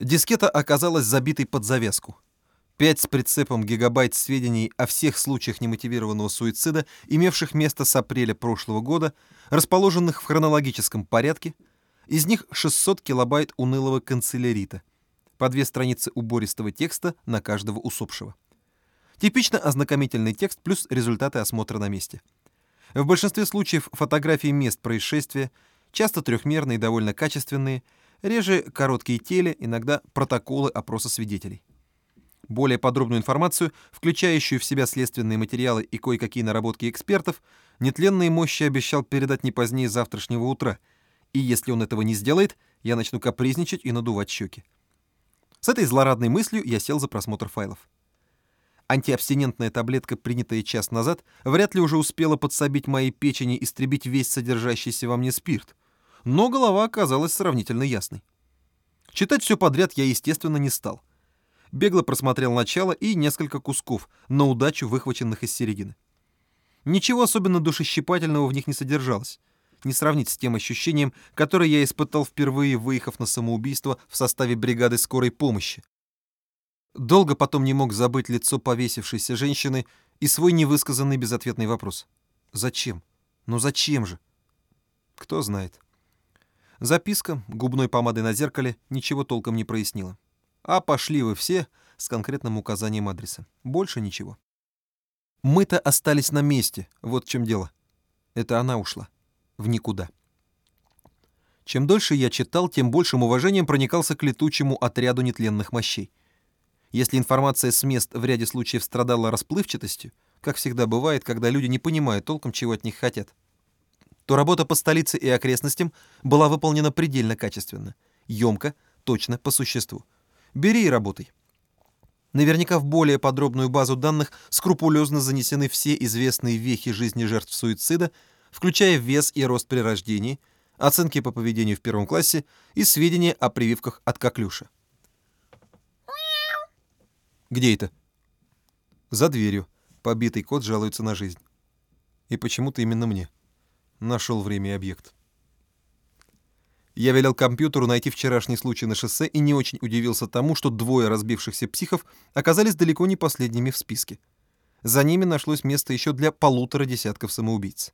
Дискета оказалась забитой под завязку. Пять с прицепом гигабайт сведений о всех случаях немотивированного суицида, имевших место с апреля прошлого года, расположенных в хронологическом порядке, из них 600 килобайт унылого канцелярита, по две страницы убористого текста на каждого усопшего. Типично ознакомительный текст плюс результаты осмотра на месте. В большинстве случаев фотографии мест происшествия, часто трехмерные довольно качественные, реже короткие теле, иногда протоколы опроса свидетелей. Более подробную информацию, включающую в себя следственные материалы и кое-какие наработки экспертов, нетленные мощи обещал передать не позднее завтрашнего утра, и если он этого не сделает, я начну капризничать и надувать щеки. С этой злорадной мыслью я сел за просмотр файлов. Антиабстинентная таблетка, принятая час назад, вряд ли уже успела подсобить моей печени истребить весь содержащийся во мне спирт, но голова оказалась сравнительно ясной. Читать все подряд я, естественно, не стал. Бегло просмотрел начало и несколько кусков, на удачу выхваченных из середины. Ничего особенно душещипательного в них не содержалось. Не сравнить с тем ощущением, которое я испытал впервые, выехав на самоубийство в составе бригады скорой помощи, Долго потом не мог забыть лицо повесившейся женщины и свой невысказанный безответный вопрос. Зачем? Ну зачем же? Кто знает. Записка губной помадой на зеркале ничего толком не прояснила. А пошли вы все с конкретным указанием адреса. Больше ничего. Мы-то остались на месте, вот в чем дело. Это она ушла. В никуда. Чем дольше я читал, тем большим уважением проникался к летучему отряду нетленных мощей. Если информация с мест в ряде случаев страдала расплывчатостью, как всегда бывает, когда люди не понимают толком, чего от них хотят, то работа по столице и окрестностям была выполнена предельно качественно, емко, точно, по существу. Бери и работай. Наверняка в более подробную базу данных скрупулезно занесены все известные вехи жизни жертв суицида, включая вес и рост при рождении, оценки по поведению в первом классе и сведения о прививках от коклюша. «Где это?» «За дверью. Побитый кот жалуется на жизнь. И почему-то именно мне. Нашел время и объект». Я велел компьютеру найти вчерашний случай на шоссе и не очень удивился тому, что двое разбившихся психов оказались далеко не последними в списке. За ними нашлось место еще для полутора десятков самоубийц.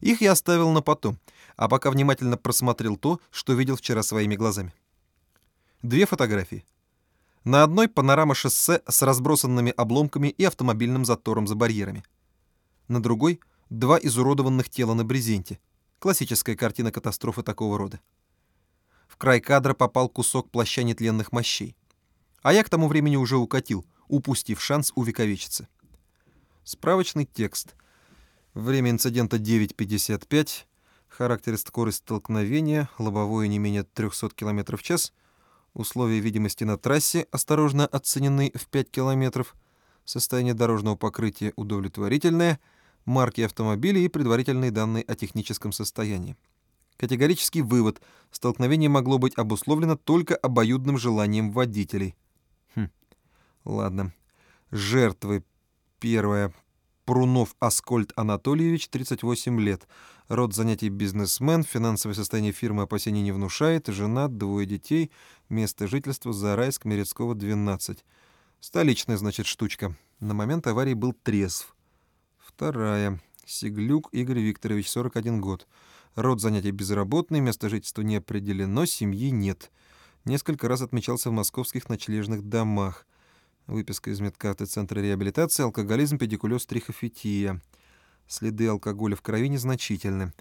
Их я оставил на потом, а пока внимательно просмотрел то, что видел вчера своими глазами. Две фотографии. На одной панорама шоссе с разбросанными обломками и автомобильным затором за барьерами. На другой — два изуродованных тела на брезенте. Классическая картина катастрофы такого рода. В край кадра попал кусок плаща нетленных мощей. А я к тому времени уже укатил, упустив шанс увековечиться. Справочный текст. Время инцидента 9.55. Характер и скорость столкновения. Лобовое не менее 300 км в час — Условия видимости на трассе осторожно оценены в 5 километров. Состояние дорожного покрытия удовлетворительное. Марки автомобиля и предварительные данные о техническом состоянии. Категорический вывод. Столкновение могло быть обусловлено только обоюдным желанием водителей. Хм. Ладно. Жертвы. Первая. Прунов Аскольд Анатольевич, 38 лет. Род занятий бизнесмен, финансовое состояние фирмы опасений не внушает, женат, двое детей, место жительства Зарайск, Мерецкого, 12. Столичная, значит, штучка. На момент аварии был трезв. Вторая. Сиглюк Игорь Викторович, 41 год. Род занятий безработный, место жительства не определено, семьи нет. Несколько раз отмечался в московских ночлежных домах. Выписка из медкарты Центра реабилитации, алкоголизм, педикулез, трихофития. Следы алкоголя в крови незначительны.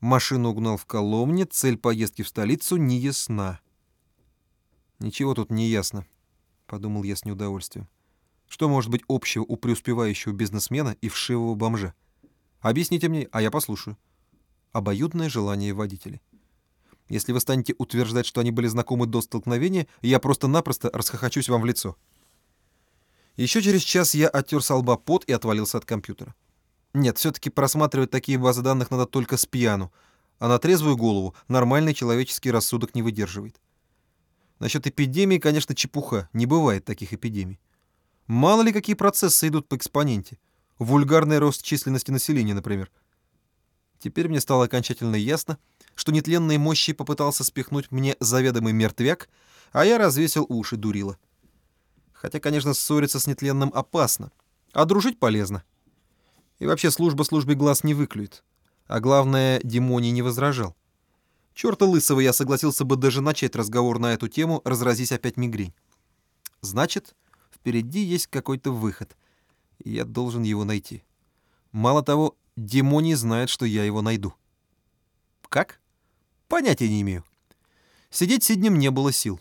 Машину угнал в Коломне, цель поездки в столицу не ясна. «Ничего тут не ясно», — подумал я с неудовольствием. «Что может быть общего у преуспевающего бизнесмена и вшивого бомжа? Объясните мне, а я послушаю». Обоюдное желание водителей. Если вы станете утверждать, что они были знакомы до столкновения, я просто-напросто расхохочусь вам в лицо. Еще через час я оттер со лба пот и отвалился от компьютера. Нет, все-таки просматривать такие базы данных надо только с пьяну, а на трезвую голову нормальный человеческий рассудок не выдерживает. Насчет эпидемии, конечно, чепуха, не бывает таких эпидемий. Мало ли какие процессы идут по экспоненте. Вульгарный рост численности населения, например. Теперь мне стало окончательно ясно, что нетленные мощи попытался спихнуть мне заведомый мертвяк, а я развесил уши, дурила. Хотя, конечно, ссориться с нетленным опасно, а дружить полезно. И вообще служба службе глаз не выклюет. А главное, Димоний не возражал. Чёрта лысого я согласился бы даже начать разговор на эту тему, разразись опять мигрень. Значит, впереди есть какой-то выход, я должен его найти. Мало того, Димоний знает, что я его найду. Как? Понятия не имею. Сидеть сиднем не было сил.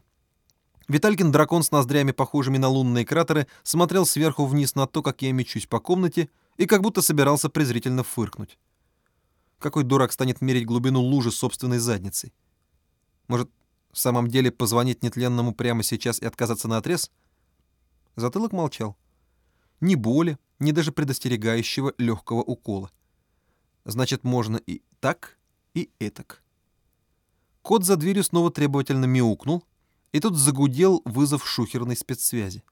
Виталькин дракон с ноздрями, похожими на лунные кратеры, смотрел сверху вниз на то, как я мечусь по комнате, и как будто собирался презрительно фыркнуть. Какой дурак станет мерить глубину лужи собственной задницей? Может, в самом деле позвонить нетленному прямо сейчас и отказаться на отрез? Затылок молчал. Ни боли, ни даже предостерегающего легкого укола. Значит, можно и так, и этак. Кот за дверью снова требовательно мяукнул, и тут загудел вызов шухерной спецсвязи.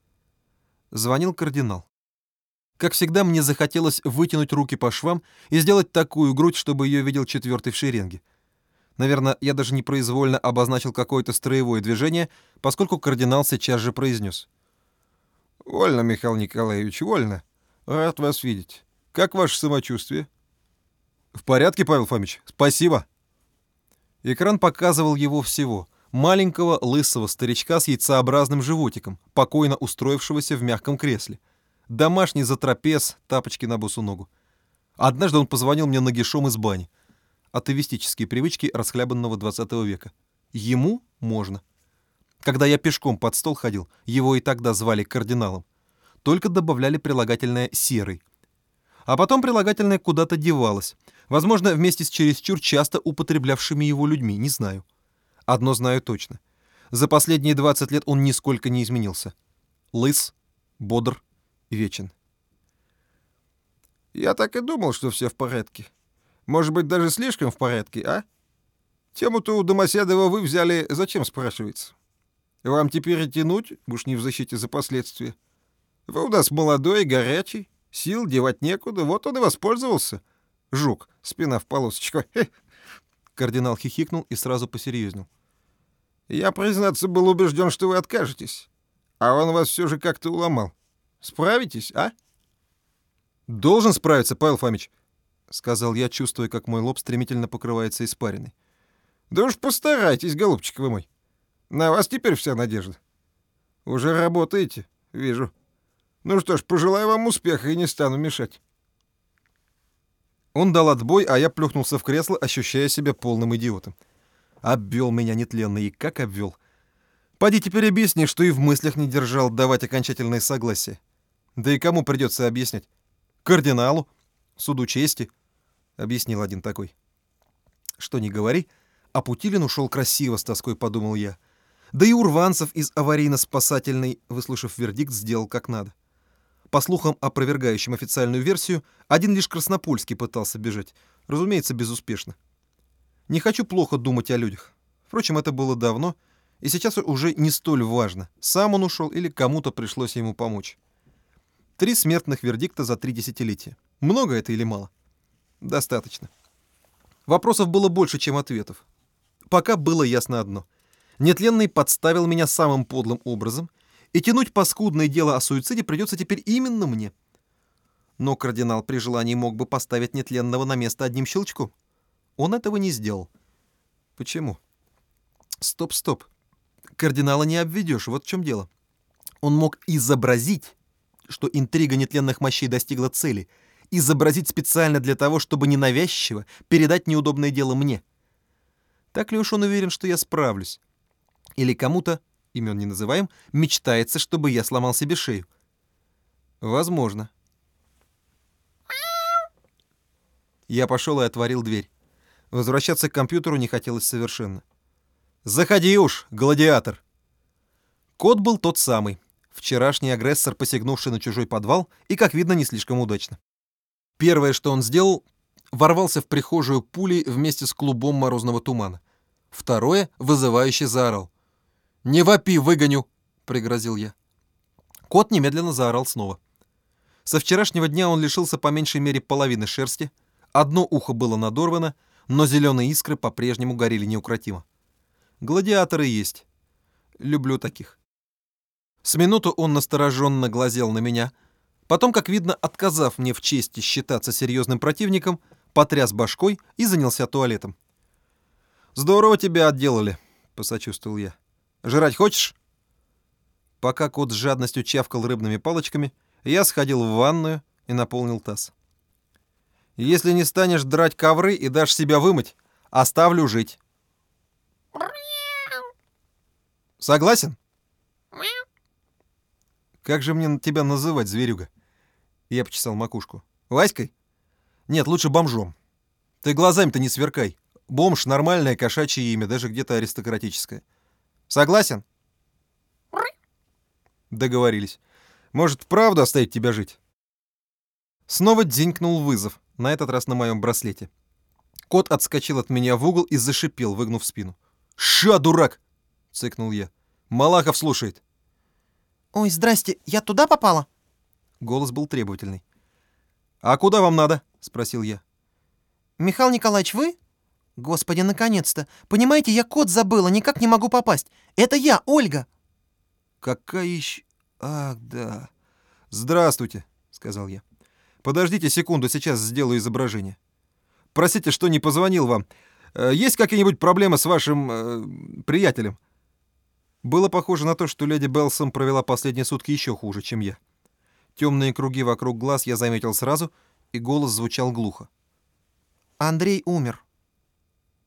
Звонил кардинал. Как всегда, мне захотелось вытянуть руки по швам и сделать такую грудь, чтобы ее видел четвертый в шеренге. Наверное, я даже непроизвольно обозначил какое-то строевое движение, поскольку кардинал сейчас же произнес. «Вольно, Михаил Николаевич, вольно. Рад вас видеть. Как ваше самочувствие?» «В порядке, Павел Фомич. Спасибо». Экран показывал его всего. Маленького, лысого старичка с яйцеобразным животиком, покойно устроившегося в мягком кресле домашний затрапез, тапочки на босу ногу. Однажды он позвонил мне нагишом из бани. Атовистические привычки расхлябанного 20 века. Ему можно. Когда я пешком под стол ходил, его и тогда звали кардиналом. Только добавляли прилагательное «серый». А потом прилагательное куда-то девалось. Возможно, вместе с чересчур часто употреблявшими его людьми, не знаю. Одно знаю точно. За последние 20 лет он нисколько не изменился. Лыс, бодр, вечен. «Я так и думал, что все в порядке. Может быть, даже слишком в порядке, а? Тему-то у Домоседова вы взяли зачем, спрашивается? Вам теперь и тянуть, уж не в защите за последствия. Вы у нас молодой, горячий, сил девать некуда, вот он и воспользовался. Жук, спина в полосочку. Кардинал хихикнул и сразу посерьезнел. Я, признаться, был убежден, что вы откажетесь. А он вас все же как-то уломал. Справитесь, а?» «Должен справиться, Павел Фомич», — сказал я, чувствуя, как мой лоб стремительно покрывается испариной. «Да уж постарайтесь, голубчик вы мой. На вас теперь вся надежда. Уже работаете, вижу. Ну что ж, пожелаю вам успеха и не стану мешать». Он дал отбой, а я плюхнулся в кресло, ощущая себя полным идиотом. Обвел меня нетленно и как обвел. Поди теперь объясни, что и в мыслях не держал давать окончательное согласие. Да и кому придется объяснять? Кардиналу? Суду чести? Объяснил один такой. Что не говори, а Путилин ушел красиво, с тоской подумал я. Да и Урванцев из аварийно-спасательной, выслушав вердикт, сделал как надо. По слухам, опровергающим официальную версию, один лишь Краснопольский пытался бежать. Разумеется, безуспешно. Не хочу плохо думать о людях. Впрочем, это было давно, и сейчас уже не столь важно, сам он ушел или кому-то пришлось ему помочь. Три смертных вердикта за три десятилетия. Много это или мало? Достаточно. Вопросов было больше, чем ответов. Пока было ясно одно. Нетленный подставил меня самым подлым образом, и тянуть паскудное дело о суициде придется теперь именно мне. Но кардинал при желании мог бы поставить Нетленного на место одним щелчком. Он этого не сделал. Почему? Стоп, стоп. Кардинала не обведешь, вот в чем дело. Он мог изобразить что интрига нетленных мощей достигла цели, изобразить специально для того, чтобы ненавязчиво передать неудобное дело мне. Так ли уж он уверен, что я справлюсь? Или кому-то, имен не называем, мечтается, чтобы я сломал себе шею? Возможно. Я пошел и отворил дверь. Возвращаться к компьютеру не хотелось совершенно. «Заходи уж, гладиатор!» Код был тот самый, Вчерашний агрессор, посягнувший на чужой подвал, и, как видно, не слишком удачно. Первое, что он сделал, ворвался в прихожую пулей вместе с клубом морозного тумана. Второе, вызывающе заорал. «Не вопи, выгоню!» — пригрозил я. Кот немедленно заорал снова. Со вчерашнего дня он лишился по меньшей мере половины шерсти, одно ухо было надорвано, но зеленые искры по-прежнему горели неукротимо. Гладиаторы есть. Люблю таких. С минуту он настороженно глазел на меня, потом, как видно, отказав мне в чести считаться серьезным противником, потряс башкой и занялся туалетом. «Здорово тебя отделали», — посочувствовал я. «Жрать хочешь?» Пока кот с жадностью чавкал рыбными палочками, я сходил в ванную и наполнил таз. «Если не станешь драть ковры и дашь себя вымыть, оставлю жить». «Согласен?» «Как же мне тебя называть, зверюга?» Я почесал макушку. «Васькой?» «Нет, лучше бомжом. Ты глазами-то не сверкай. Бомж — нормальное кошачье имя, даже где-то аристократическое. Согласен?» Договорились. Может, правда оставить тебя жить? Снова дзинькнул вызов, на этот раз на моем браслете. Кот отскочил от меня в угол и зашипел, выгнув спину. «Ша, дурак!» — цыкнул я. «Малахов слушает». «Ой, здрасте, я туда попала?» Голос был требовательный. «А куда вам надо?» — спросил я. «Михаил Николаевич, вы?» «Господи, наконец-то! Понимаете, я код забыла, никак не могу попасть. Это я, Ольга!» «Какая еще...» «Ах, да. Здравствуйте», — сказал я. «Подождите секунду, сейчас сделаю изображение. Простите, что не позвонил вам. Э, есть какие-нибудь проблемы с вашим... Э, приятелем?» Было похоже на то, что леди Белсом провела последние сутки еще хуже, чем я. Темные круги вокруг глаз я заметил сразу, и голос звучал глухо. «Андрей умер».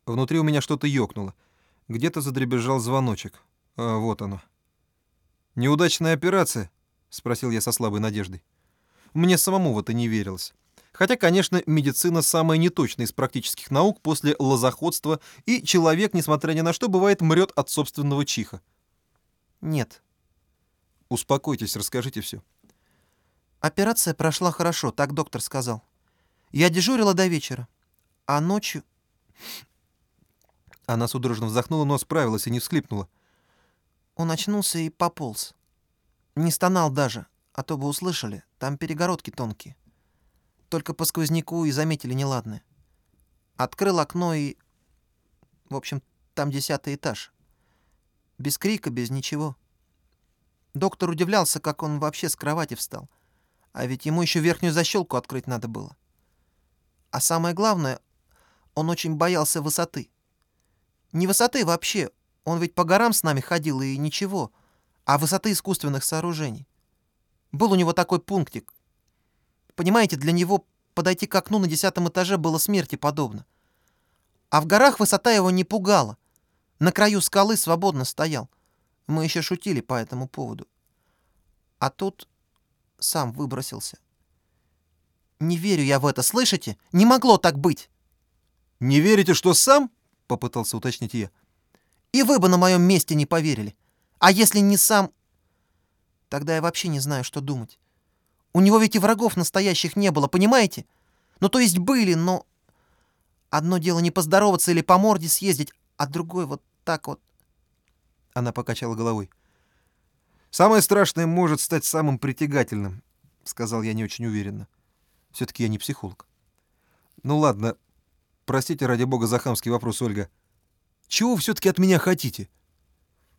Внутри у меня что-то ёкнуло. Где-то задребезжал звоночек. А, вот оно. «Неудачная операция?» — спросил я со слабой надеждой. Мне самому в это не верилось. Хотя, конечно, медицина самая неточная из практических наук после лозоходства, и человек, несмотря ни на что, бывает мрет от собственного чиха. «Нет». «Успокойтесь, расскажите все. «Операция прошла хорошо, так доктор сказал. Я дежурила до вечера, а ночью...» Она судорожно вздохнула, но справилась и не всхлипнула. Он очнулся и пополз. Не стонал даже, а то бы услышали, там перегородки тонкие. Только по сквозняку и заметили неладное. Открыл окно и... В общем, там десятый этаж. Без крика, без ничего. Доктор удивлялся, как он вообще с кровати встал. А ведь ему еще верхнюю защелку открыть надо было. А самое главное, он очень боялся высоты. Не высоты вообще, он ведь по горам с нами ходил и ничего. А высоты искусственных сооружений. Был у него такой пунктик. Понимаете, для него подойти к окну на десятом этаже было смерти подобно. А в горах высота его не пугала. На краю скалы свободно стоял. Мы еще шутили по этому поводу. А тут сам выбросился. Не верю я в это, слышите? Не могло так быть. «Не верите, что сам?» — попытался уточнить я. И вы бы на моем месте не поверили. А если не сам... Тогда я вообще не знаю, что думать. У него ведь и врагов настоящих не было, понимаете? Ну, то есть были, но... Одно дело не поздороваться или по морде съездить, а другое вот так вот. Она покачала головой. «Самое страшное может стать самым притягательным», — сказал я не очень уверенно. Все-таки я не психолог. «Ну ладно, простите ради бога за хамский вопрос, Ольга. Чего вы все-таки от меня хотите?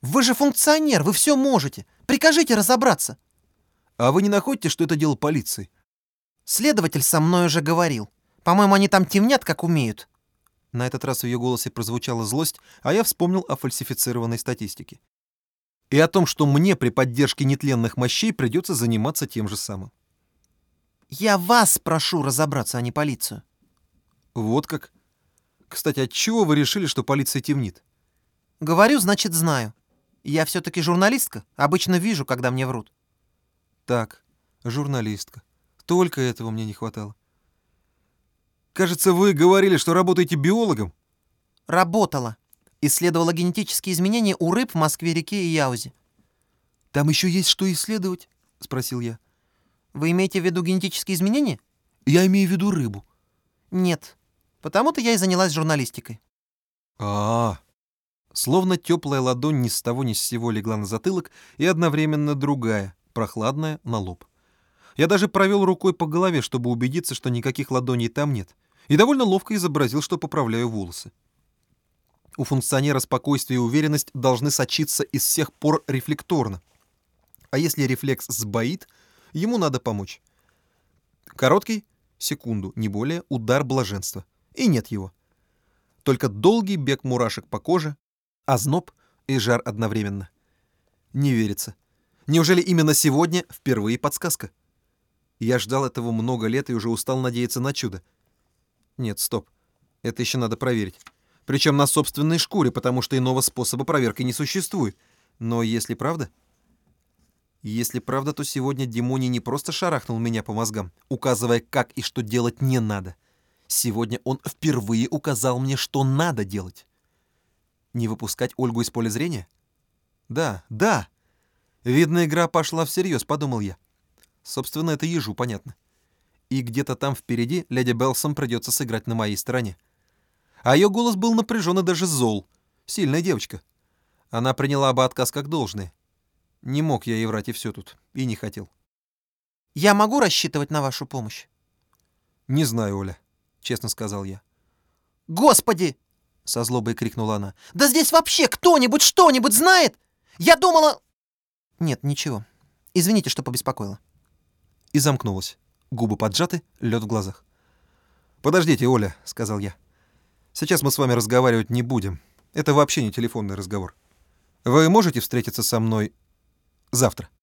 Вы же функционер, вы все можете. Прикажите разобраться. А вы не находите, что это дело полиции? Следователь со мной уже говорил. По-моему, они там темнят, как умеют. На этот раз в ее голосе прозвучала злость, а я вспомнил о фальсифицированной статистике. И о том, что мне при поддержке нетленных мощей придется заниматься тем же самым. Я вас прошу разобраться, а не полицию. Вот как? Кстати, от чего вы решили, что полиция темнит? Говорю, значит, знаю. Я все-таки журналистка. Обычно вижу, когда мне врут. Так, журналистка. Только этого мне не хватало. Кажется, вы говорили, что работаете биологом. Работала. Исследовала генетические изменения у рыб в Москве-реке и Яузе. Там еще есть что исследовать? Спросил я. Вы имеете в виду генетические изменения? Я имею в виду рыбу. Нет. Потому-то я и занялась журналистикой. А, -а, а Словно теплая ладонь ни с того ни с сего легла на затылок, и одновременно другая, прохладная, на лоб. Я даже провел рукой по голове, чтобы убедиться, что никаких ладоней там нет, и довольно ловко изобразил, что поправляю волосы. У функционера спокойствие и уверенность должны сочиться из всех пор рефлекторно. А если рефлекс сбоит, ему надо помочь. Короткий, секунду, не более, удар блаженства. И нет его. Только долгий бег мурашек по коже, озноб и жар одновременно. Не верится. Неужели именно сегодня впервые подсказка? Я ждал этого много лет и уже устал надеяться на чудо. Нет, стоп. Это еще надо проверить. Причем на собственной шкуре, потому что иного способа проверки не существует. Но если правда... Если правда, то сегодня Димони не просто шарахнул меня по мозгам, указывая, как и что делать не надо. Сегодня он впервые указал мне, что надо делать. Не выпускать Ольгу из поля зрения? Да, да. Видно, игра пошла всерьез, подумал я. Собственно, это ежу понятно. И где-то там впереди леди Белсом придется сыграть на моей стороне. А ее голос был напряжен и даже зол. Сильная девочка. Она приняла бы отказ как должное. Не мог я ей врать и все тут. И не хотел. Я могу рассчитывать на вашу помощь? Не знаю, Оля, честно сказал я. Господи! Со злобой крикнула она. Да здесь вообще кто-нибудь что-нибудь знает? Я думала... Нет, ничего. Извините, что побеспокоила. И замкнулась. Губы поджаты, лед в глазах. «Подождите, Оля», — сказал я. «Сейчас мы с вами разговаривать не будем. Это вообще не телефонный разговор. Вы можете встретиться со мной завтра?»